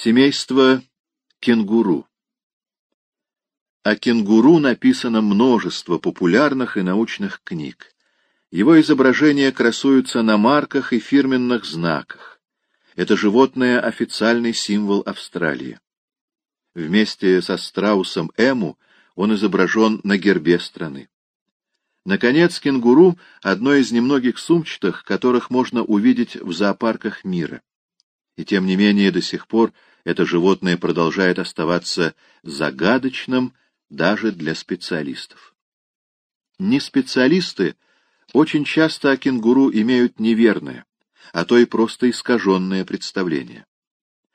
Семейство кенгуру. О кенгуру написано множество популярных и научных книг. Его изображения красуются на марках и фирменных знаках. Это животное — официальный символ Австралии. Вместе со страусом Эму он изображен на гербе страны. Наконец, кенгуру — одно из немногих сумчатых, которых можно увидеть в зоопарках мира. И тем не менее до сих пор это животное продолжает оставаться загадочным даже для специалистов. Не специалисты очень часто о кенгуру имеют неверное, а то и просто искаженное представление.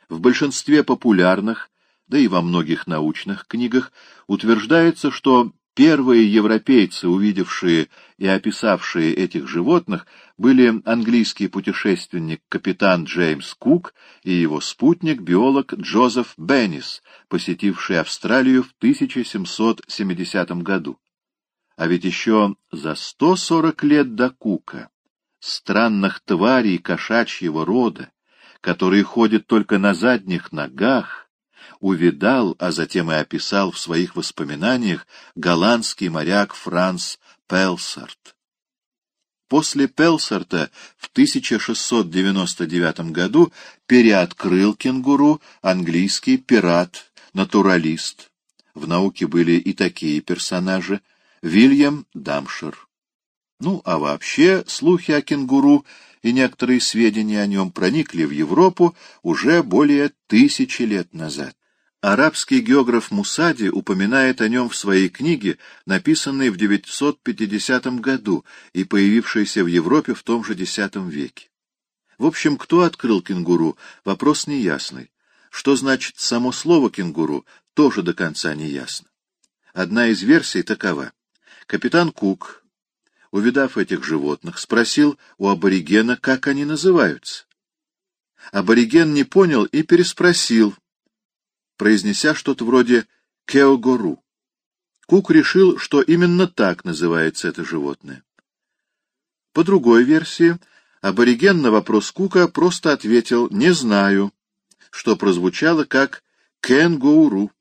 В большинстве популярных, да и во многих научных книгах утверждается, что Первые европейцы, увидевшие и описавшие этих животных, были английский путешественник капитан Джеймс Кук и его спутник, биолог Джозеф Беннис, посетивший Австралию в 1770 году. А ведь еще за 140 лет до Кука странных тварей кошачьего рода, которые ходят только на задних ногах, увидал, а затем и описал в своих воспоминаниях голландский моряк Франц Пелсарт. После Пелсарта в 1699 году переоткрыл кенгуру английский пират-натуралист. В науке были и такие персонажи — Вильям Дамшир. Ну, а вообще слухи о кенгуру и некоторые сведения о нем проникли в Европу уже более тысячи лет назад. Арабский географ Мусади упоминает о нем в своей книге, написанной в 950 году и появившейся в Европе в том же X веке. В общем, кто открыл кенгуру, вопрос неясный. Что значит само слово «кенгуру», тоже до конца не ясно. Одна из версий такова. Капитан Кук, увидав этих животных, спросил у аборигена, как они называются. Абориген не понял и переспросил, произнеся что-то вроде «кеогору». Кук решил, что именно так называется это животное. По другой версии, абориген на вопрос Кука просто ответил «не знаю», что прозвучало как «кенгуру».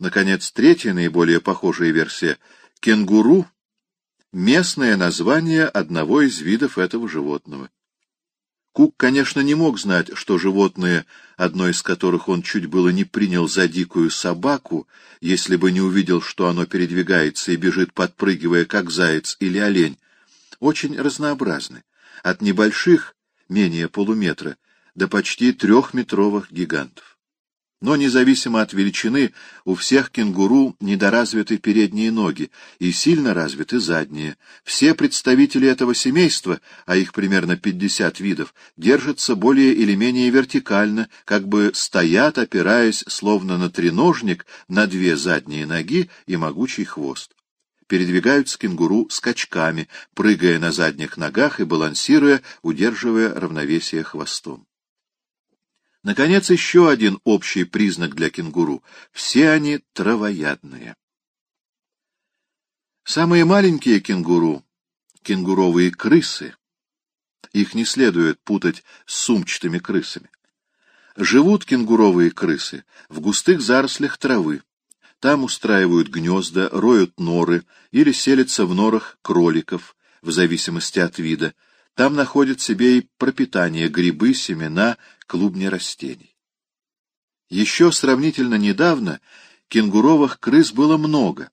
Наконец, третья, наиболее похожая версия — «кенгуру» — местное название одного из видов этого животного. Кук, конечно, не мог знать, что животное, одно из которых он чуть было не принял за дикую собаку, если бы не увидел, что оно передвигается и бежит, подпрыгивая, как заяц или олень, очень разнообразны, от небольших, менее полуметра, до почти трехметровых гигантов. Но независимо от величины, у всех кенгуру недоразвиты передние ноги и сильно развиты задние. Все представители этого семейства, а их примерно 50 видов, держатся более или менее вертикально, как бы стоят, опираясь, словно на треножник, на две задние ноги и могучий хвост. Передвигаются кенгуру скачками, прыгая на задних ногах и балансируя, удерживая равновесие хвостом. Наконец, еще один общий признак для кенгуру — все они травоядные. Самые маленькие кенгуру — кенгуровые крысы. Их не следует путать с сумчатыми крысами. Живут кенгуровые крысы в густых зарослях травы. Там устраивают гнезда, роют норы или селятся в норах кроликов, в зависимости от вида, там находят себе и пропитание грибы, семена, клубни растений. Еще сравнительно недавно кенгуровых крыс было много.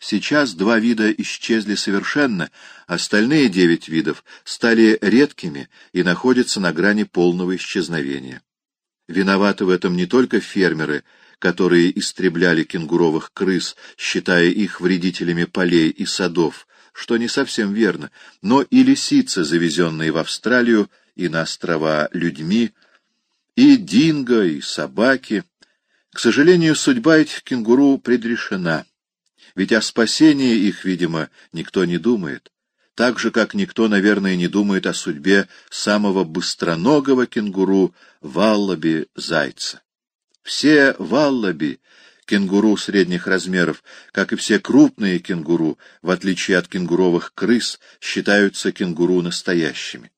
Сейчас два вида исчезли совершенно, остальные девять видов стали редкими и находятся на грани полного исчезновения. Виноваты в этом не только фермеры, которые истребляли кенгуровых крыс, считая их вредителями полей и садов, что не совсем верно, но и лисицы, завезенные в Австралию и на острова людьми, и динго, и собаки. К сожалению, судьба этих кенгуру предрешена, ведь о спасении их, видимо, никто не думает, так же, как никто, наверное, не думает о судьбе самого быстроногого кенгуру Валлаби-зайца. Все Валлаби кенгуру средних размеров, как и все крупные кенгуру, в отличие от кенгуровых крыс, считаются кенгуру настоящими.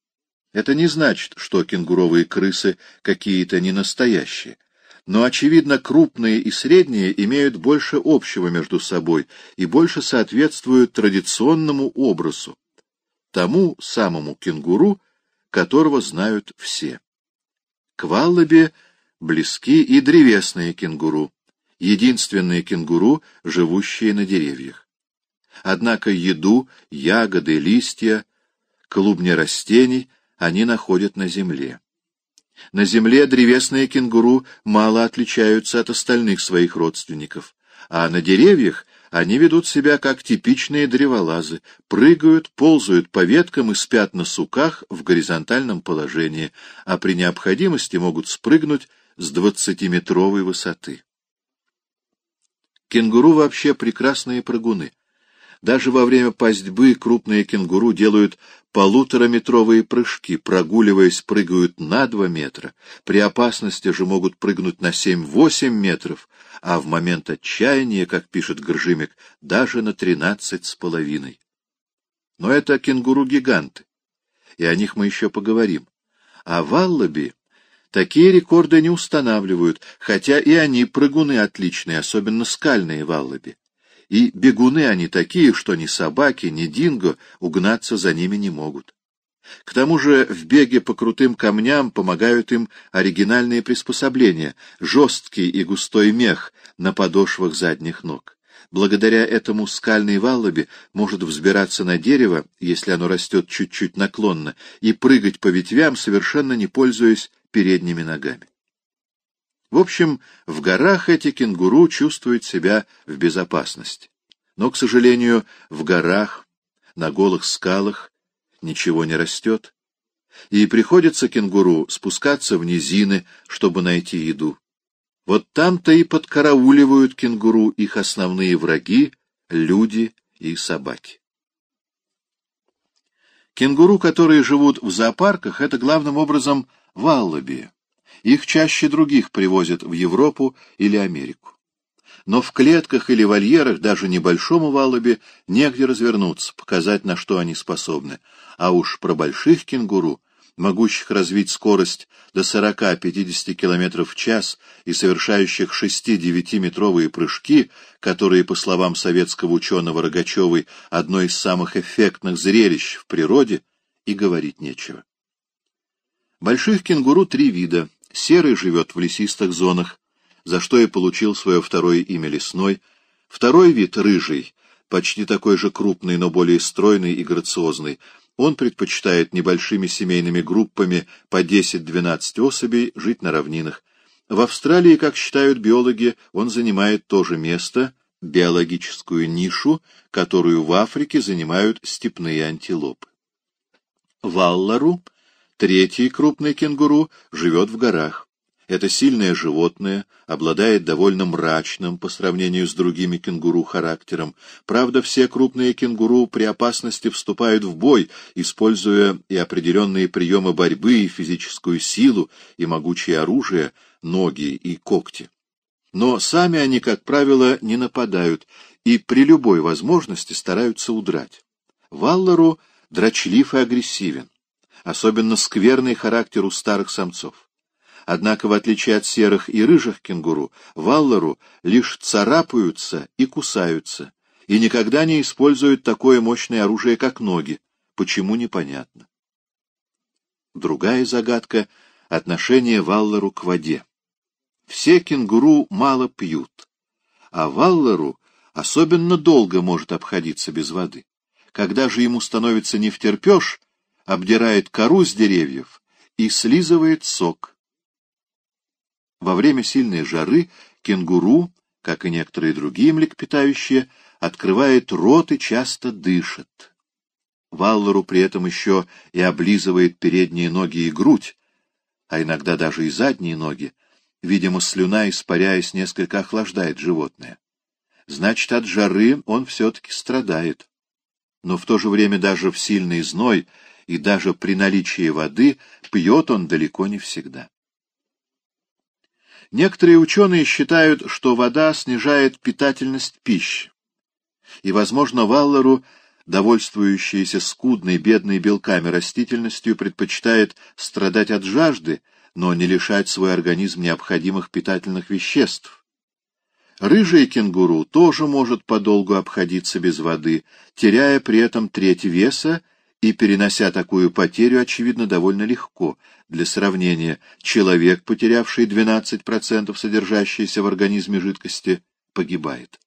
Это не значит, что кенгуровые крысы какие-то ненастоящие. Но, очевидно, крупные и средние имеют больше общего между собой и больше соответствуют традиционному образу, тому самому кенгуру, которого знают все. К валлабе близки и древесные кенгуру, единственные кенгуру, живущие на деревьях. Однако еду, ягоды, листья, клубни растений они находят на земле. На земле древесные кенгуру мало отличаются от остальных своих родственников, а на деревьях они ведут себя как типичные древолазы, прыгают, ползают по веткам и спят на суках в горизонтальном положении, а при необходимости могут спрыгнуть с двадцатиметровой высоты. Кенгуру вообще прекрасные прыгуны. Даже во время пастьбы крупные кенгуру делают полутораметровые прыжки, прогуливаясь, прыгают на два метра, при опасности же могут прыгнуть на семь-восемь метров, а в момент отчаяния, как пишет Гржимик, даже на тринадцать с половиной. Но это кенгуру-гиганты, и о них мы еще поговорим. А валлаби такие рекорды не устанавливают, хотя и они прыгуны отличные, особенно скальные валлаби и бегуны они такие, что ни собаки, ни динго угнаться за ними не могут. К тому же в беге по крутым камням помогают им оригинальные приспособления — жесткий и густой мех на подошвах задних ног. Благодаря этому скальный валлоби может взбираться на дерево, если оно растет чуть-чуть наклонно, и прыгать по ветвям, совершенно не пользуясь передними ногами. В общем, в горах эти кенгуру чувствуют себя в безопасности. Но, к сожалению, в горах, на голых скалах, ничего не растет. И приходится кенгуру спускаться в низины, чтобы найти еду. Вот там-то и подкарауливают кенгуру их основные враги — люди и собаки. Кенгуру, которые живут в зоопарках, это главным образом валлаби. Их чаще других привозят в Европу или Америку. Но в клетках или вольерах даже небольшому валубе негде развернуться, показать, на что они способны. А уж про больших кенгуру, могущих развить скорость до 40-50 км в час и совершающих 6-9-метровые прыжки, которые, по словам советского ученого Рогачевой, одно из самых эффектных зрелищ в природе, и говорить нечего. Больших кенгуру три вида — Серый живет в лесистых зонах, за что и получил свое второе имя лесной. Второй вид — рыжий, почти такой же крупный, но более стройный и грациозный. Он предпочитает небольшими семейными группами по 10-12 особей жить на равнинах. В Австралии, как считают биологи, он занимает то же место, биологическую нишу, которую в Африке занимают степные антилопы. Валлару Третий крупный кенгуру живет в горах. Это сильное животное, обладает довольно мрачным по сравнению с другими кенгуру характером. Правда, все крупные кенгуру при опасности вступают в бой, используя и определенные приемы борьбы, и физическую силу, и могучее оружие, ноги и когти. Но сами они, как правило, не нападают и при любой возможности стараются удрать. Валлару дрочлив и агрессивен. Особенно скверный характер у старых самцов. Однако, в отличие от серых и рыжих кенгуру, валлару лишь царапаются и кусаются, и никогда не используют такое мощное оружие, как ноги. Почему, непонятно. Другая загадка — отношение валлару к воде. Все кенгуру мало пьют, а валлару особенно долго может обходиться без воды. Когда же ему становится не втерпешь, обдирает кору с деревьев и слизывает сок. Во время сильной жары кенгуру, как и некоторые другие млекопитающие, открывает рот и часто дышит. Валлору при этом еще и облизывает передние ноги и грудь, а иногда даже и задние ноги. Видимо, слюна, испаряясь, несколько охлаждает животное. Значит, от жары он все-таки страдает. Но в то же время даже в сильный зной и даже при наличии воды пьет он далеко не всегда. Некоторые ученые считают, что вода снижает питательность пищи, и, возможно, Валлеру довольствующаяся скудной, бедной белками растительностью, предпочитает страдать от жажды, но не лишать свой организм необходимых питательных веществ. Рыжий кенгуру тоже может подолгу обходиться без воды, теряя при этом треть веса и перенося такую потерю, очевидно, довольно легко. Для сравнения, человек, потерявший 12% содержащейся в организме жидкости, погибает.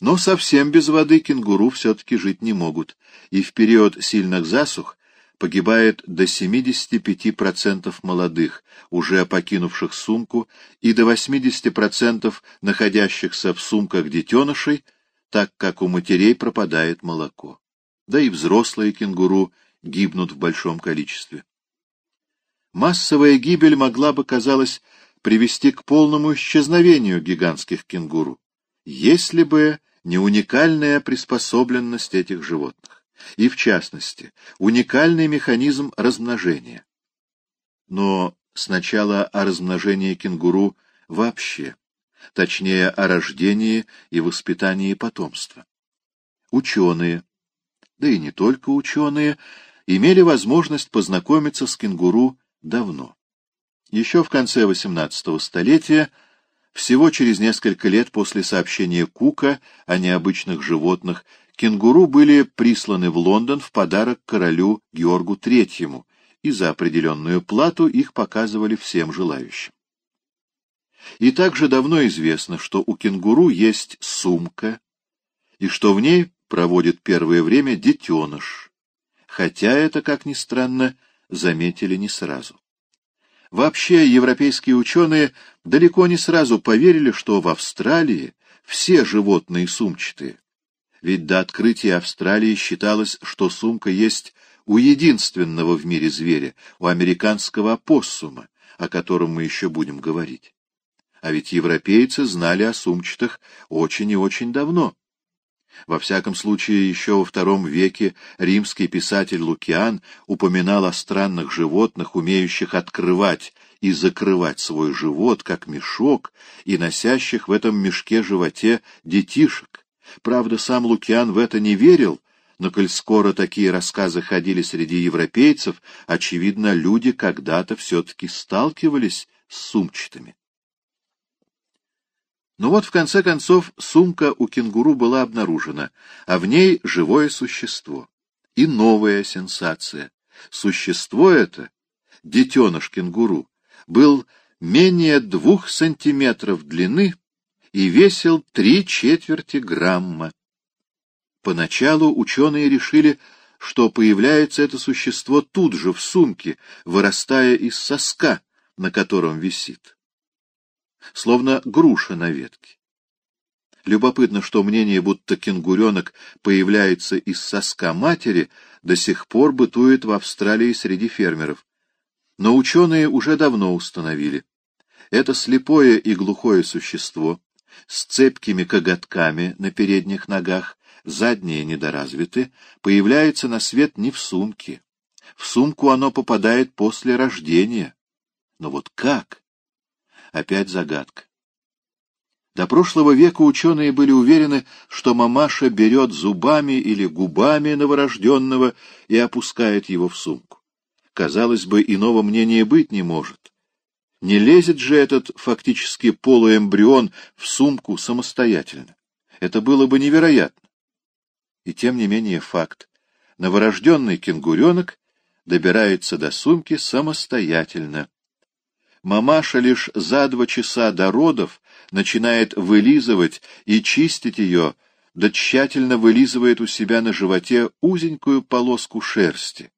Но совсем без воды кенгуру все-таки жить не могут, и в период сильных засух погибает до 75% молодых, уже покинувших сумку, и до 80% находящихся в сумках детенышей, так как у матерей пропадает молоко. Да и взрослые кенгуру гибнут в большом количестве. Массовая гибель могла бы, казалось, привести к полному исчезновению гигантских кенгуру, если бы не уникальная приспособленность этих животных и, в частности, уникальный механизм размножения. Но сначала о размножении кенгуру вообще, точнее о рождении и воспитании потомства. Ученые, да и не только ученые, имели возможность познакомиться с кенгуру давно. Еще в конце XVIII столетия, всего через несколько лет после сообщения Кука о необычных животных кенгуру были присланы в Лондон в подарок королю Георгу III, и за определенную плату их показывали всем желающим. И также давно известно, что у кенгуру есть сумка, и что в ней проводит первое время детеныш, хотя это, как ни странно, заметили не сразу. Вообще, европейские ученые далеко не сразу поверили, что в Австралии все животные сумчатые, ведь до открытия Австралии считалось, что сумка есть у единственного в мире зверя, у американского опоссума, о котором мы еще будем говорить. А ведь европейцы знали о сумчатых очень и очень давно. Во всяком случае, еще во втором веке римский писатель Лукиан упоминал о странных животных, умеющих открывать и закрывать свой живот, как мешок, и носящих в этом мешке-животе детишек. Правда, сам Лукиан в это не верил, но коль скоро такие рассказы ходили среди европейцев, очевидно, люди когда-то все-таки сталкивались с сумчатыми. Но вот, в конце концов, сумка у кенгуру была обнаружена, а в ней живое существо. И новая сенсация. Существо это, детеныш кенгуру, был менее двух сантиметров длины и весил три четверти грамма. Поначалу ученые решили, что появляется это существо тут же, в сумке, вырастая из соска, на котором висит. Словно груша на ветке. Любопытно, что мнение, будто кенгуренок появляется из соска матери, до сих пор бытует в Австралии среди фермеров. Но ученые уже давно установили. Это слепое и глухое существо с цепкими коготками на передних ногах, задние недоразвиты, появляется на свет не в сумке. В сумку оно попадает после рождения. Но вот как? Опять загадка. До прошлого века ученые были уверены, что мамаша берет зубами или губами новорожденного и опускает его в сумку. Казалось бы, иного мнения быть не может. Не лезет же этот фактически полуэмбрион в сумку самостоятельно. Это было бы невероятно. И тем не менее факт. Новорожденный кенгуренок добирается до сумки самостоятельно. Мамаша лишь за два часа до родов начинает вылизывать и чистить ее, да тщательно вылизывает у себя на животе узенькую полоску шерсти.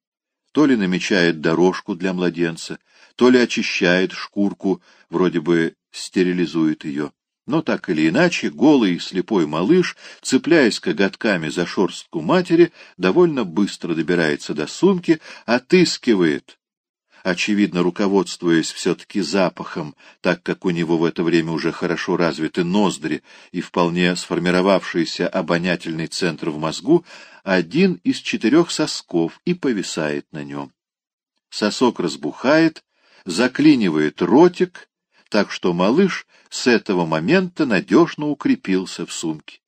То ли намечает дорожку для младенца, то ли очищает шкурку, вроде бы стерилизует ее. Но так или иначе, голый слепой малыш, цепляясь коготками за шорстку матери, довольно быстро добирается до сумки, отыскивает, очевидно руководствуясь все-таки запахом, так как у него в это время уже хорошо развиты ноздри и вполне сформировавшийся обонятельный центр в мозгу, один из четырех сосков и повисает на нем. Сосок разбухает, заклинивает ротик, так что малыш с этого момента надежно укрепился в сумке.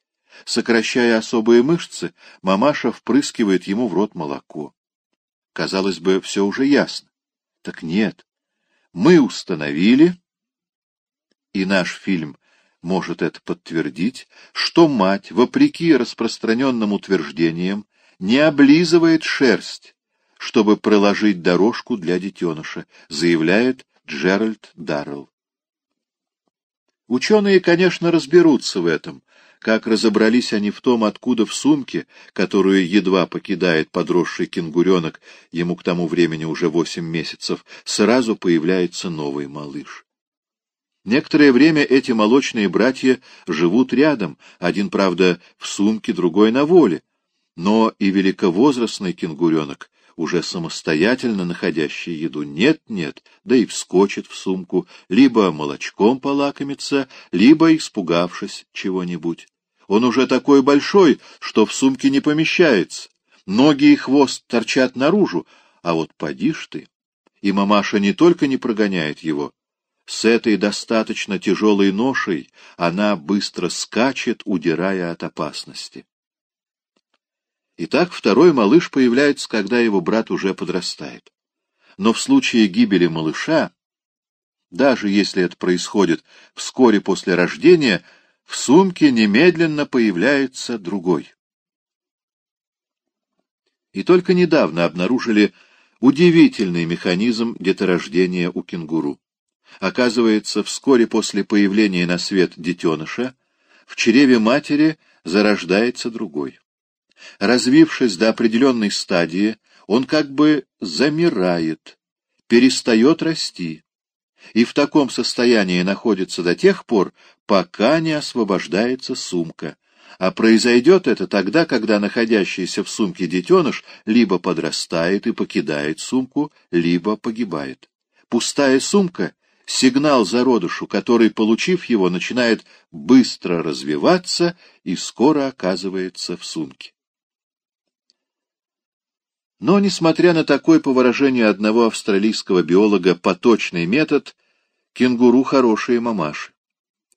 Сокращая особые мышцы, мамаша впрыскивает ему в рот молоко. Казалось бы, все уже ясно. Так нет. Мы установили, и наш фильм может это подтвердить, что мать, вопреки распространенным утверждениям, не облизывает шерсть, чтобы проложить дорожку для детеныша, заявляет Джеральд Даррелл. Ученые, конечно, разберутся в этом, как разобрались они в том, откуда в сумке, которую едва покидает подросший кенгуренок, ему к тому времени уже восемь месяцев, сразу появляется новый малыш. Некоторое время эти молочные братья живут рядом, один, правда, в сумке, другой на воле, но и великовозрастный кенгуренок уже самостоятельно находящий еду, нет-нет, да и вскочит в сумку, либо молочком полакомится, либо испугавшись чего-нибудь. Он уже такой большой, что в сумке не помещается. Ноги и хвост торчат наружу, а вот поди ж ты. И мамаша не только не прогоняет его, с этой достаточно тяжелой ношей она быстро скачет, удирая от опасности. Итак, второй малыш появляется, когда его брат уже подрастает. Но в случае гибели малыша, даже если это происходит вскоре после рождения, в сумке немедленно появляется другой. И только недавно обнаружили удивительный механизм деторождения у кенгуру. Оказывается, вскоре после появления на свет детеныша в чреве матери зарождается другой. Развившись до определенной стадии, он как бы замирает, перестает расти, и в таком состоянии находится до тех пор, пока не освобождается сумка. А произойдет это тогда, когда находящийся в сумке детеныш либо подрастает и покидает сумку, либо погибает. Пустая сумка — сигнал зародышу, который, получив его, начинает быстро развиваться и скоро оказывается в сумке. Но, несмотря на такой, по выражению одного австралийского биолога, поточный метод, кенгуру хорошие мамаши.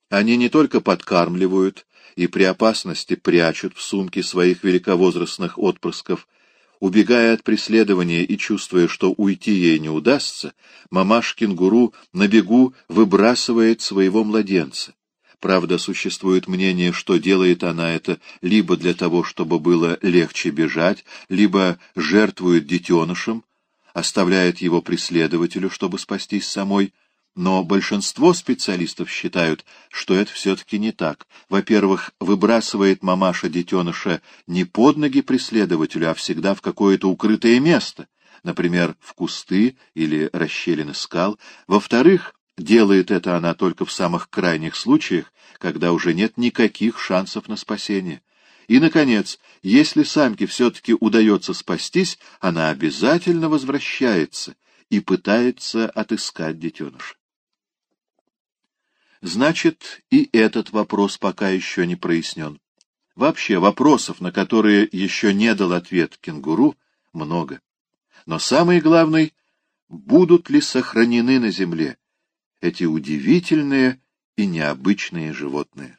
Они не только подкармливают и при опасности прячут в сумке своих великовозрастных отпрысков, убегая от преследования и чувствуя, что уйти ей не удастся, мамаш-кенгуру на бегу выбрасывает своего младенца. Правда, существует мнение, что делает она это либо для того, чтобы было легче бежать, либо жертвует детенышем, оставляет его преследователю, чтобы спастись самой. Но большинство специалистов считают, что это все-таки не так. Во-первых, выбрасывает мамаша детеныша не под ноги преследователю, а всегда в какое-то укрытое место, например, в кусты или расщелины скал. Во-вторых, Делает это она только в самых крайних случаях, когда уже нет никаких шансов на спасение. И, наконец, если самке все-таки удается спастись, она обязательно возвращается и пытается отыскать детеныша. Значит, и этот вопрос пока еще не прояснен. Вообще, вопросов, на которые еще не дал ответ кенгуру, много. Но самый главный — будут ли сохранены на Земле эти удивительные и необычные животные.